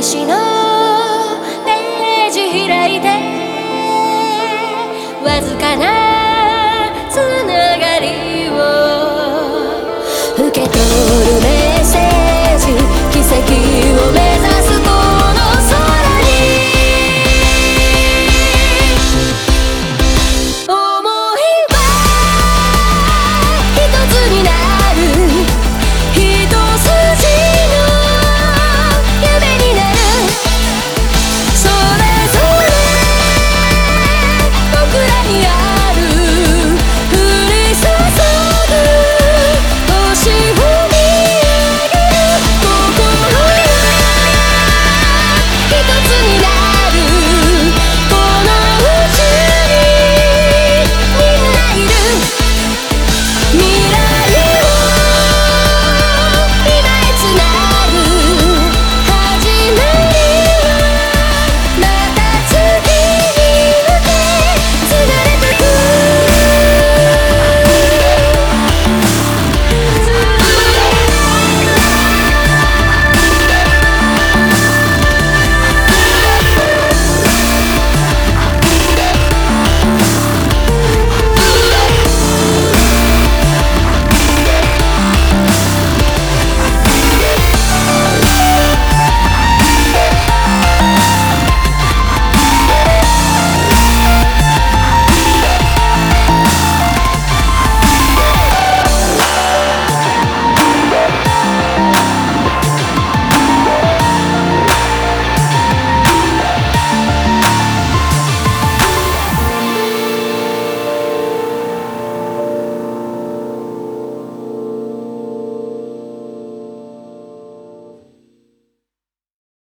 she knows.